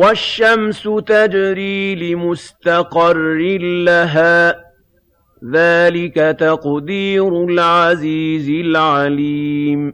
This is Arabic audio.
وَالشَّمْسُ تَجْرِي لِمُسْتَقَرٍّ لَّهَا ۚ. ذَٰلِكَ تَقْدِيرُ الْعَزِيزِ الْعَلِيمِ.